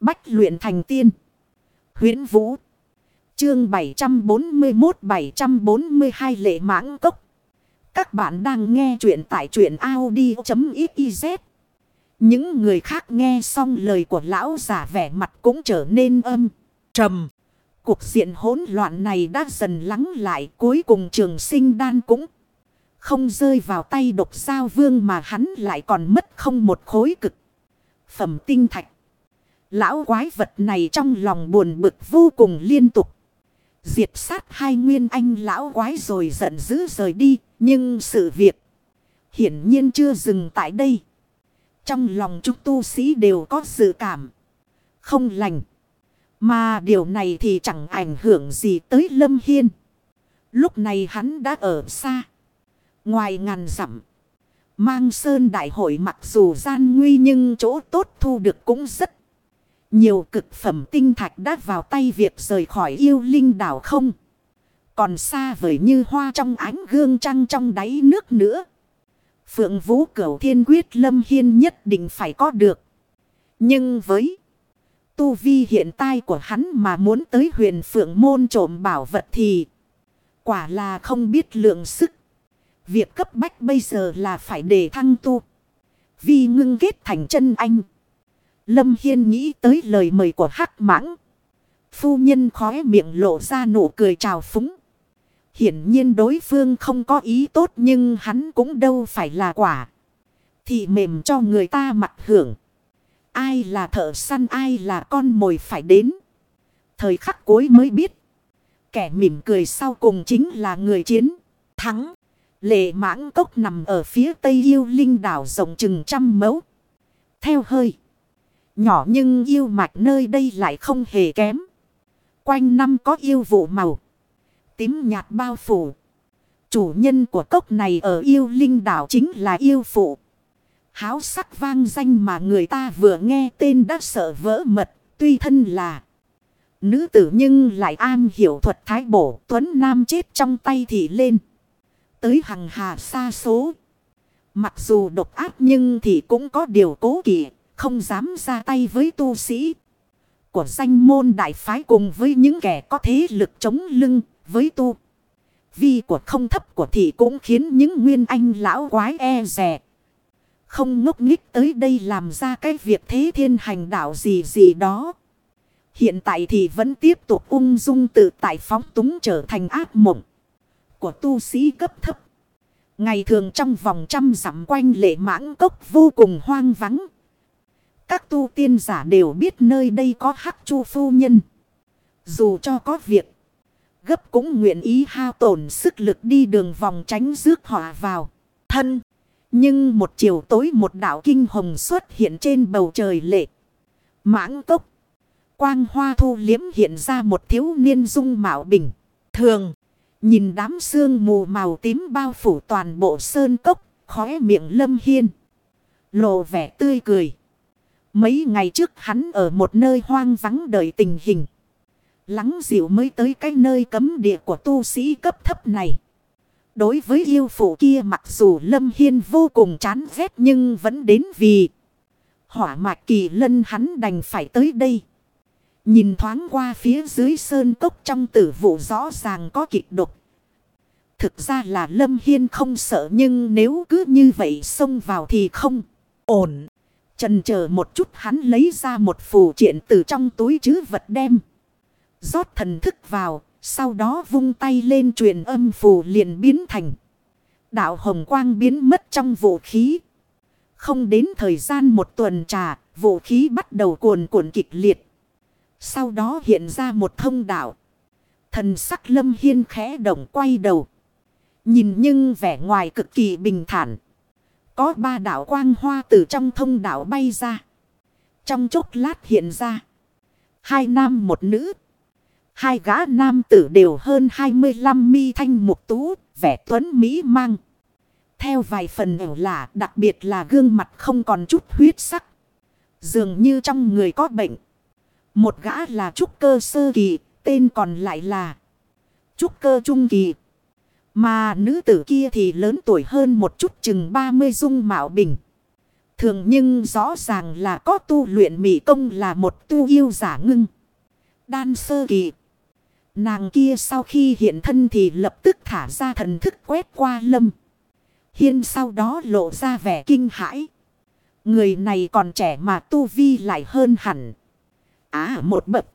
Bách luyện thành tiên. huyễn Vũ. Chương 741-742 Lệ Mãng Cốc. Các bạn đang nghe truyện tại truyện Audi.xyz. Những người khác nghe xong lời của lão giả vẻ mặt cũng trở nên âm, trầm. Cuộc diện hỗn loạn này đã dần lắng lại cuối cùng trường sinh đan cũng không rơi vào tay độc giao vương mà hắn lại còn mất không một khối cực. Phẩm tinh thạch. Lão quái vật này trong lòng buồn bực vô cùng liên tục. Diệt sát hai nguyên anh lão quái rồi giận dữ rời đi. Nhưng sự việc hiển nhiên chưa dừng tại đây. Trong lòng chúng tu sĩ đều có sự cảm. Không lành. Mà điều này thì chẳng ảnh hưởng gì tới Lâm Hiên. Lúc này hắn đã ở xa. Ngoài ngàn dặm. Mang sơn đại hội mặc dù gian nguy nhưng chỗ tốt thu được cũng rất nhiều cực phẩm tinh thạch đã vào tay việc rời khỏi yêu linh đảo không. Còn xa vời như hoa trong ánh gương trăng trong đáy nước nữa. Phượng Vũ Cửu Thiên Quyết Lâm Hiên nhất định phải có được. Nhưng với tu vi hiện tại của hắn mà muốn tới huyền Phượng môn trộm bảo vật thì quả là không biết lượng sức. Việc cấp bách bây giờ là phải để thăng tu. vì ngưng kết thành chân anh. Lâm Hiên nghĩ tới lời mời của Hắc Mãng. Phu nhân khóe miệng lộ ra nụ cười trào phúng. Hiển nhiên đối phương không có ý tốt nhưng hắn cũng đâu phải là quả. Thì mềm cho người ta mặt hưởng. Ai là thợ săn, ai là con mồi phải đến. Thời khắc cuối mới biết. Kẻ mỉm cười sau cùng chính là người chiến. Thắng. Lệ mãng cốc nằm ở phía tây yêu linh đảo rộng chừng trăm mẫu. Theo hơi. Nhỏ nhưng yêu mạch nơi đây lại không hề kém. Quanh năm có yêu vụ màu. Tím nhạt bao phủ. Chủ nhân của cốc này ở yêu linh đảo chính là yêu phụ. Háo sắc vang danh mà người ta vừa nghe tên đã sợ vỡ mật. Tuy thân là nữ tử nhưng lại an hiểu thuật thái bổ. Tuấn Nam chết trong tay thì lên. Tới hằng hà xa số. Mặc dù độc ác nhưng thì cũng có điều cố kỵ không dám ra tay với tu sĩ của danh môn đại phái cùng với những kẻ có thế lực chống lưng với tu. Vi của không thấp của thị cũng khiến những nguyên anh lão quái e rẻ. Không ngốc nghích tới đây làm ra cái việc thế thiên hành đạo gì gì đó. Hiện tại thì vẫn tiếp tục ung dung tự tại phóng túng trở thành ác mộng của tu sĩ cấp thấp. Ngày thường trong vòng trăm dặm quanh lệ mãng cốc vô cùng hoang vắng. Các tu tiên giả đều biết nơi đây có hắc chu phu nhân. Dù cho có việc. Gấp cũng nguyện ý hao tổn sức lực đi đường vòng tránh rước họa vào. Thân. Nhưng một chiều tối một đạo kinh hồng xuất hiện trên bầu trời lệ. Mãng cốc. Quang hoa thu liếm hiện ra một thiếu niên dung mạo bình. Thường. Nhìn đám sương mù màu tím bao phủ toàn bộ sơn cốc. Khóe miệng lâm hiên. Lộ vẻ tươi cười. Mấy ngày trước hắn ở một nơi hoang vắng đợi tình hình. Lắng dịu mới tới cái nơi cấm địa của tu sĩ cấp thấp này. Đối với yêu phụ kia mặc dù Lâm Hiên vô cùng chán ghét nhưng vẫn đến vì hỏa mạch kỳ lân hắn đành phải tới đây. Nhìn thoáng qua phía dưới sơn cốc trong tử vụ rõ ràng có kịch độc. Thực ra là Lâm Hiên không sợ nhưng nếu cứ như vậy xông vào thì không ổn. Trần chờ một chút hắn lấy ra một phù triện từ trong túi chứ vật đem. rót thần thức vào, sau đó vung tay lên truyền âm phù liền biến thành. Đạo hồng quang biến mất trong vũ khí. Không đến thời gian một tuần trà, vũ khí bắt đầu cuồn cuộn kịch liệt. Sau đó hiện ra một thông đạo. Thần sắc lâm hiên khẽ động quay đầu. Nhìn nhưng vẻ ngoài cực kỳ bình thản. Có ba đạo quang hoa từ trong thông đạo bay ra. Trong chốc lát hiện ra. Hai nam một nữ. Hai gã nam tử đều hơn 25 mi thanh mục tú, vẻ tuấn Mỹ mang. Theo vài phần ẻo lạ, đặc biệt là gương mặt không còn chút huyết sắc. Dường như trong người có bệnh. Một gã là trúc cơ sơ kỳ, tên còn lại là trúc cơ trung kỳ. Mà nữ tử kia thì lớn tuổi hơn một chút chừng 30 dung mạo bình. thường nhưng rõ ràng là có tu luyện mỹ công là một tu yêu giả ngưng. Đan sơ kỳ. Nàng kia sau khi hiện thân thì lập tức thả ra thần thức quét qua lâm. Hiên sau đó lộ ra vẻ kinh hãi. Người này còn trẻ mà tu vi lại hơn hẳn. À một bậc.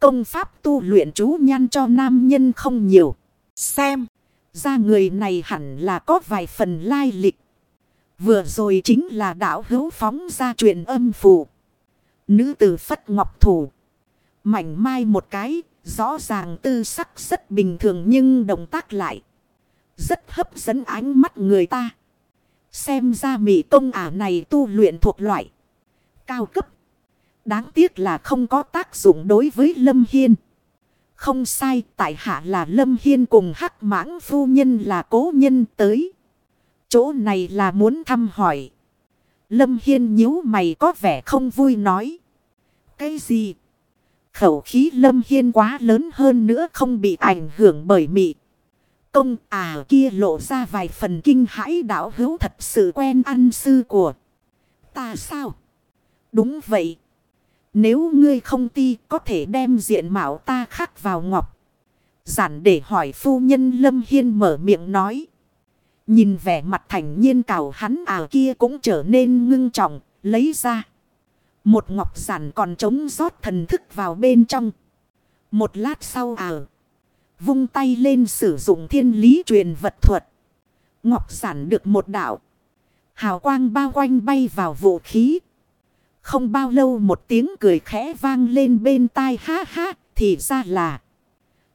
Công pháp tu luyện chú nhan cho nam nhân không nhiều. Xem. Ra người này hẳn là có vài phần lai lịch. Vừa rồi chính là đạo hữu phóng ra chuyện âm phù. Nữ tử phất ngọc thủ. Mảnh mai một cái. Rõ ràng tư sắc rất bình thường nhưng động tác lại. Rất hấp dẫn ánh mắt người ta. Xem ra mỹ công ả này tu luyện thuộc loại. Cao cấp. Đáng tiếc là không có tác dụng đối với Lâm Hiên. Không sai, tại hạ là Lâm Hiên cùng hắc mãng phu nhân là cố nhân tới. Chỗ này là muốn thăm hỏi. Lâm Hiên nhíu mày có vẻ không vui nói. Cái gì? Khẩu khí Lâm Hiên quá lớn hơn nữa không bị ảnh hưởng bởi mị. Công à kia lộ ra vài phần kinh hãi đạo hữu thật sự quen ăn sư của. Ta sao? Đúng vậy. Nếu ngươi không ti có thể đem diện mạo ta khắc vào ngọc. Giản để hỏi phu nhân Lâm Hiên mở miệng nói. Nhìn vẻ mặt thành nhiên cào hắn à kia cũng trở nên ngưng trọng, lấy ra. Một ngọc giản còn trống rót thần thức vào bên trong. Một lát sau à. Vung tay lên sử dụng thiên lý truyền vật thuật. Ngọc giản được một đạo. Hào quang bao quanh bay vào vũ khí. Không bao lâu một tiếng cười khẽ vang lên bên tai ha ha. Thì ra là.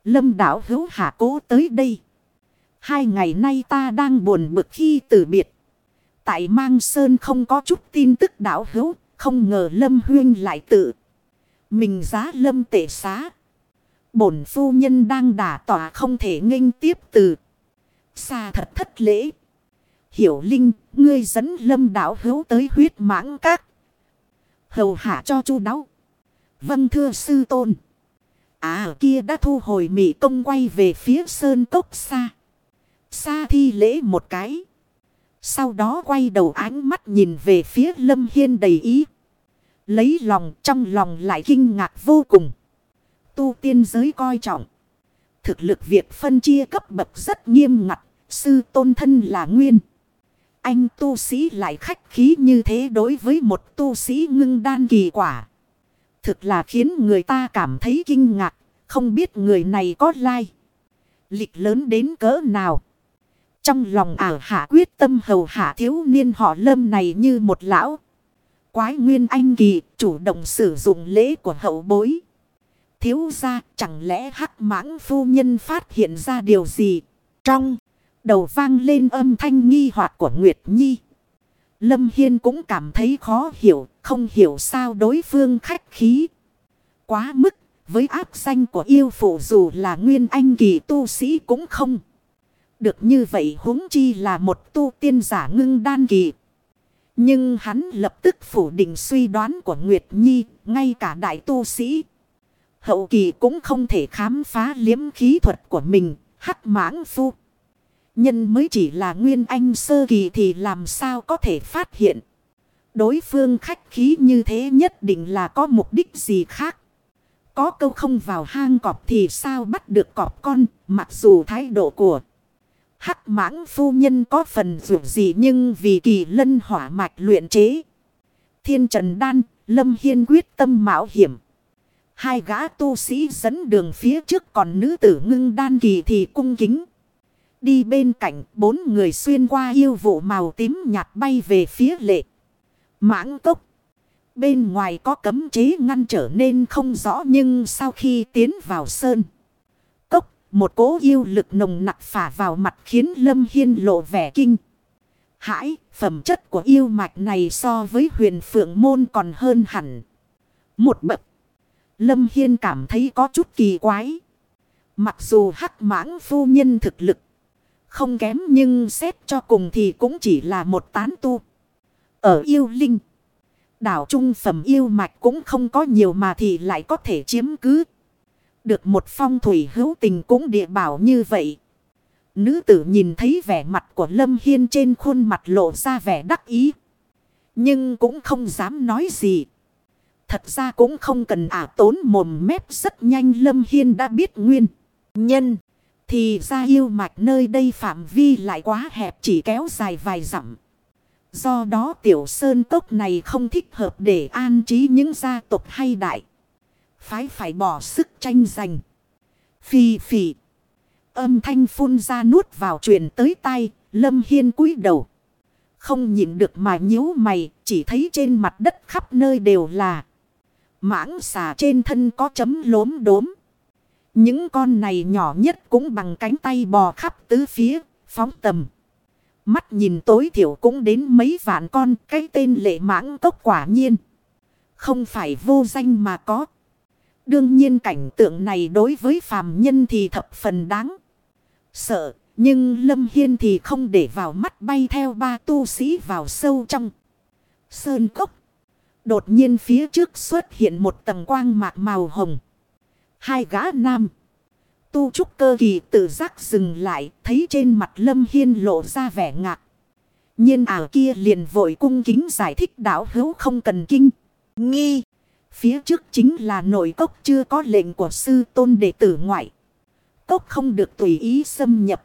Lâm đảo hữu hạ cố tới đây. Hai ngày nay ta đang buồn bực khi từ biệt. Tại mang sơn không có chút tin tức đảo hữu. Không ngờ Lâm Huyên lại tự. Mình giá Lâm tệ xá. Bổn phu nhân đang đả tỏa không thể nghênh tiếp từ. Xa thật thất lễ. Hiểu Linh, ngươi dẫn Lâm đảo hữu tới huyết mãng các. Hầu hạ cho chu đáo. Vâng thưa sư tôn. À kia đã thu hồi mị công quay về phía sơn cốc xa. Xa thi lễ một cái. Sau đó quay đầu ánh mắt nhìn về phía Lâm Hiên đầy ý. Lấy lòng, trong lòng lại kinh ngạc vô cùng. Tu tiên giới coi trọng. Thực lực việc phân chia cấp bậc rất nghiêm ngặt. Sư tôn thân là nguyên. Anh tu sĩ lại khách khí như thế đối với một tu sĩ ngưng đan kỳ quả. Thực là khiến người ta cảm thấy kinh ngạc. Không biết người này có lai. Lịch lớn đến cỡ nào. Trong lòng ảo hạ quyết tâm hầu hạ thiếu niên họ lâm này như một lão. Quái nguyên anh kỳ, chủ động sử dụng lễ của hậu bối. Thiếu ra chẳng lẽ hắc mãng phu nhân phát hiện ra điều gì. Trong đầu vang lên âm thanh nghi hoặc của Nguyệt Nhi. Lâm Hiên cũng cảm thấy khó hiểu, không hiểu sao đối phương khách khí. Quá mức, với áp danh của yêu phụ dù là nguyên anh kỳ tu sĩ cũng không được như vậy huống chi là một tu tiên giả ngưng đan kỳ. Nhưng hắn lập tức phủ định suy đoán của Nguyệt Nhi, ngay cả đại tu sĩ. Hậu kỳ cũng không thể khám phá liếm khí thuật của mình, hắc mãng phu. Nhân mới chỉ là nguyên anh sơ kỳ thì làm sao có thể phát hiện. Đối phương khách khí như thế nhất định là có mục đích gì khác. Có câu không vào hang cọp thì sao bắt được cọp con, mặc dù thái độ của Hắc mãng phu nhân có phần dù gì nhưng vì kỳ lân hỏa mạch luyện chế. Thiên Trần Đan, Lâm Hiên quyết tâm mạo hiểm. Hai gã tu sĩ dẫn đường phía trước còn nữ tử ngưng đan kỳ thì cung kính. Đi bên cạnh bốn người xuyên qua yêu vụ màu tím nhạt bay về phía lệ. Mãng cốc. Bên ngoài có cấm chế ngăn trở nên không rõ nhưng sau khi tiến vào sơn. Một cố yêu lực nồng nặc phả vào mặt khiến Lâm Hiên lộ vẻ kinh. Hãi, phẩm chất của yêu mạch này so với huyền phượng môn còn hơn hẳn. Một bậc. Lâm Hiên cảm thấy có chút kỳ quái. Mặc dù hắc mãng phu nhân thực lực không kém nhưng xét cho cùng thì cũng chỉ là một tán tu. Ở yêu linh, đảo trung phẩm yêu mạch cũng không có nhiều mà thì lại có thể chiếm cứ. Được một phong thủy hữu tình cũng địa bảo như vậy. Nữ tử nhìn thấy vẻ mặt của Lâm Hiên trên khuôn mặt lộ ra vẻ đắc ý. Nhưng cũng không dám nói gì. Thật ra cũng không cần ả tốn mồm mép rất nhanh Lâm Hiên đã biết nguyên. Nhân. Thì ra yêu mạch nơi đây phạm vi lại quá hẹp chỉ kéo dài vài dặm. Do đó tiểu sơn cốc này không thích hợp để an trí những gia tộc hay đại. Phái phải bỏ sức tranh giành. Phi phì. Âm thanh phun ra nuốt vào truyền tới tay. Lâm Hiên cúi đầu. Không nhìn được mà nhíu mày. Chỉ thấy trên mặt đất khắp nơi đều là. Mãng xà trên thân có chấm lốm đốm. Những con này nhỏ nhất cũng bằng cánh tay bò khắp tứ phía. Phóng tầm. Mắt nhìn tối thiểu cũng đến mấy vạn con. Cái tên lệ mãng cốc quả nhiên. Không phải vô danh mà có. Đương nhiên cảnh tượng này đối với phàm nhân thì thập phần đáng. Sợ, nhưng Lâm Hiên thì không để vào mắt bay theo ba tu sĩ vào sâu trong. Sơn cốc. Đột nhiên phía trước xuất hiện một tầng quang mạc màu hồng. Hai gã nam. Tu trúc cơ kỳ tự giác dừng lại, thấy trên mặt Lâm Hiên lộ ra vẻ ngạc. nhiên ảo kia liền vội cung kính giải thích đạo hữu không cần kinh. Nghi. Phía trước chính là nội cốc chưa có lệnh của sư tôn đệ tử ngoại. Cốc không được tùy ý xâm nhập.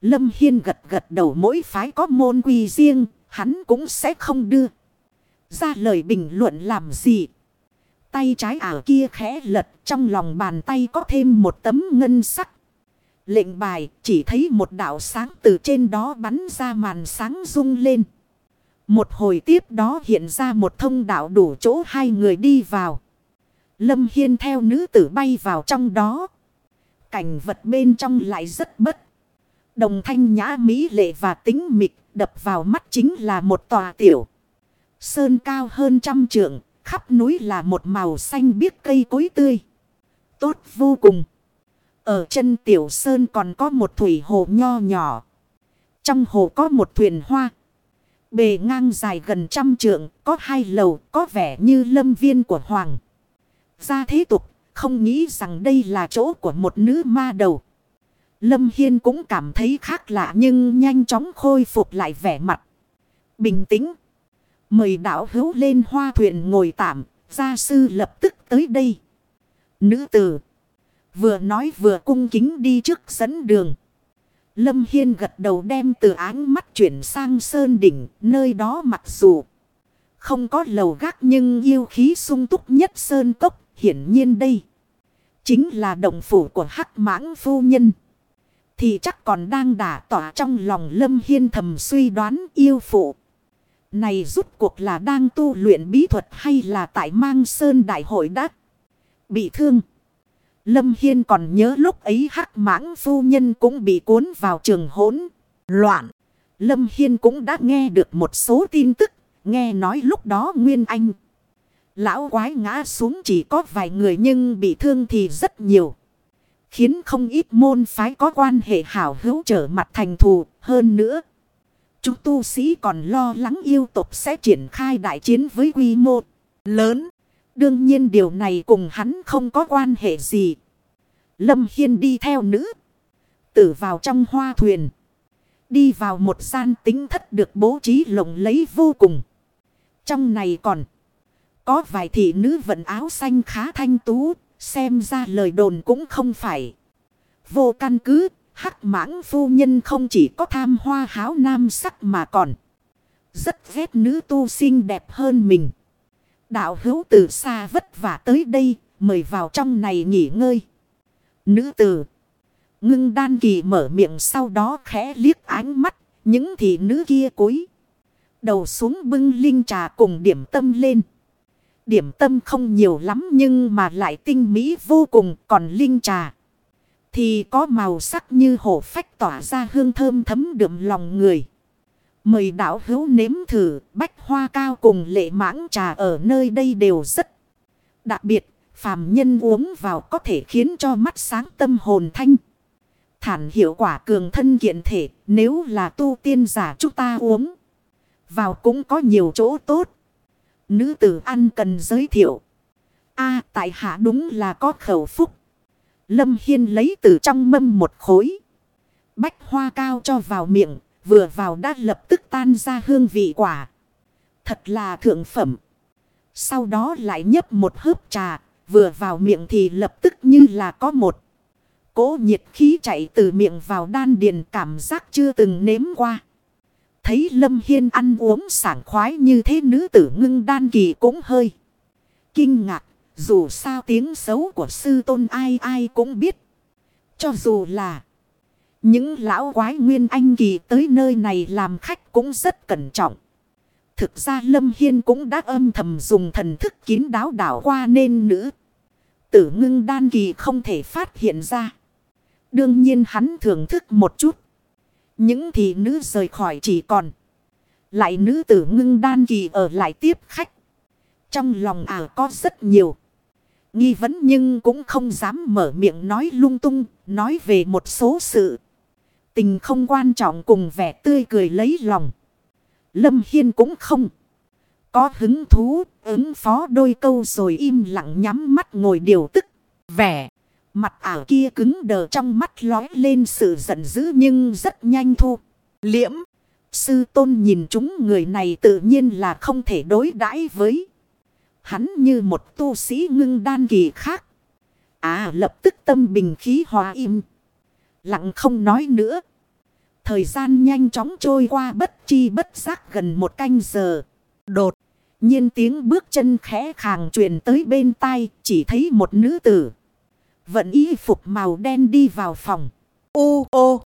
Lâm Hiên gật gật đầu mỗi phái có môn quy riêng, hắn cũng sẽ không đưa. Ra lời bình luận làm gì. Tay trái ảo kia khẽ lật trong lòng bàn tay có thêm một tấm ngân sắc. Lệnh bài chỉ thấy một đạo sáng từ trên đó bắn ra màn sáng rung lên. Một hồi tiếp đó hiện ra một thông đạo đủ chỗ hai người đi vào. Lâm Hiên theo nữ tử bay vào trong đó. Cảnh vật bên trong lại rất bất. Đồng thanh nhã mỹ lệ và tính mịch đập vào mắt chính là một tòa tiểu. Sơn cao hơn trăm trượng, khắp núi là một màu xanh biếc cây cối tươi. Tốt vô cùng. Ở chân tiểu sơn còn có một thủy hồ nho nhỏ. Trong hồ có một thuyền hoa. Bề ngang dài gần trăm trượng, có hai lầu, có vẻ như lâm viên của Hoàng. Gia thế tục, không nghĩ rằng đây là chỗ của một nữ ma đầu. Lâm Hiên cũng cảm thấy khác lạ nhưng nhanh chóng khôi phục lại vẻ mặt. Bình tĩnh. Mời đảo hữu lên hoa thuyền ngồi tạm, gia sư lập tức tới đây. Nữ tử. Vừa nói vừa cung kính đi trước dẫn đường. Lâm Hiên gật đầu đem từ áng mắt chuyển sang sơn đỉnh, nơi đó mặc dù không có lầu gác nhưng yêu khí sung túc nhất sơn cốc, hiển nhiên đây. Chính là động phủ của hắc mãng phu nhân. Thì chắc còn đang đả tỏa trong lòng Lâm Hiên thầm suy đoán yêu phụ. Này rút cuộc là đang tu luyện bí thuật hay là tại mang sơn đại hội đắc bị thương. Lâm Hiên còn nhớ lúc ấy hắc mãng phu nhân cũng bị cuốn vào trường hỗn loạn. Lâm Hiên cũng đã nghe được một số tin tức, nghe nói lúc đó Nguyên Anh. Lão quái ngã xuống chỉ có vài người nhưng bị thương thì rất nhiều. Khiến không ít môn phái có quan hệ hảo hữu trở mặt thành thù hơn nữa. Chúng tu sĩ còn lo lắng yêu tục sẽ triển khai đại chiến với quy mô lớn. Đương nhiên điều này cùng hắn không có quan hệ gì. Lâm Hiên đi theo nữ. Tử vào trong hoa thuyền. Đi vào một gian tính thất được bố trí lộng lấy vô cùng. Trong này còn có vài thị nữ vận áo xanh khá thanh tú. Xem ra lời đồn cũng không phải. Vô căn cứ, hắc mãng phu nhân không chỉ có tham hoa háo nam sắc mà còn. Rất ghét nữ tu xinh đẹp hơn mình. Đạo hữu từ xa vất vả tới đây, mời vào trong này nghỉ ngơi. Nữ tử. Ngưng đan kỳ mở miệng sau đó khẽ liếc ánh mắt, những thị nữ kia cúi. Đầu xuống bưng linh trà cùng điểm tâm lên. Điểm tâm không nhiều lắm nhưng mà lại tinh mỹ vô cùng còn linh trà. Thì có màu sắc như hổ phách tỏa ra hương thơm thấm đượm lòng người. Mời đảo hữu nếm thử, bách hoa cao cùng lệ mãng trà ở nơi đây đều rất đặc biệt. Phàm nhân uống vào có thể khiến cho mắt sáng tâm hồn thanh. Thản hiệu quả cường thân kiện thể, nếu là tu tiên giả chúng ta uống. Vào cũng có nhiều chỗ tốt. Nữ tử ăn cần giới thiệu. a, tại hạ đúng là có khẩu phúc. Lâm Hiên lấy từ trong mâm một khối. Bách hoa cao cho vào miệng. Vừa vào đã lập tức tan ra hương vị quả. Thật là thượng phẩm. Sau đó lại nhấp một hớp trà, vừa vào miệng thì lập tức như là có một. Cố nhiệt khí chạy từ miệng vào đan điền cảm giác chưa từng nếm qua. Thấy Lâm Hiên ăn uống sảng khoái như thế nữ tử ngưng đan kỳ cũng hơi. Kinh ngạc, dù sao tiếng xấu của sư tôn ai ai cũng biết. Cho dù là những lão quái nguyên anh kỳ tới nơi này làm khách cũng rất cẩn trọng. Thực ra Lâm Hiên cũng đã âm thầm dùng thần thức kín đáo đảo qua nên nữ. Tử ngưng đan kỳ không thể phát hiện ra. Đương nhiên hắn thưởng thức một chút. Những thị nữ rời khỏi chỉ còn. Lại nữ tử ngưng đan kỳ ở lại tiếp khách. Trong lòng ả có rất nhiều. Nghi vấn nhưng cũng không dám mở miệng nói lung tung. Nói về một số sự. Tình không quan trọng cùng vẻ tươi cười lấy lòng. Lâm Hiên cũng không. Có hứng thú, ứng phó đôi câu rồi im lặng nhắm mắt ngồi điều tức. Vẻ, mặt ảo kia cứng đờ trong mắt lói lên sự giận dữ nhưng rất nhanh thu. Liễm, sư tôn nhìn chúng người này tự nhiên là không thể đối đãi với. Hắn như một tu sĩ ngưng đan kỳ khác. À lập tức tâm bình khí hòa im. Lặng không nói nữa. Thời gian nhanh chóng trôi qua bất chi bất giác gần một canh giờ. Đột nhiên tiếng bước chân khẽ khàng truyền tới bên tai, chỉ thấy một nữ tử. Vận y phục màu đen đi vào phòng. Ô ô